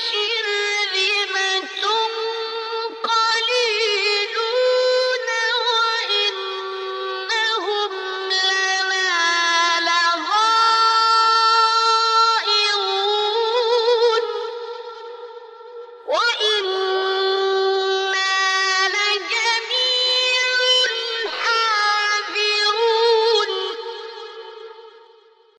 ही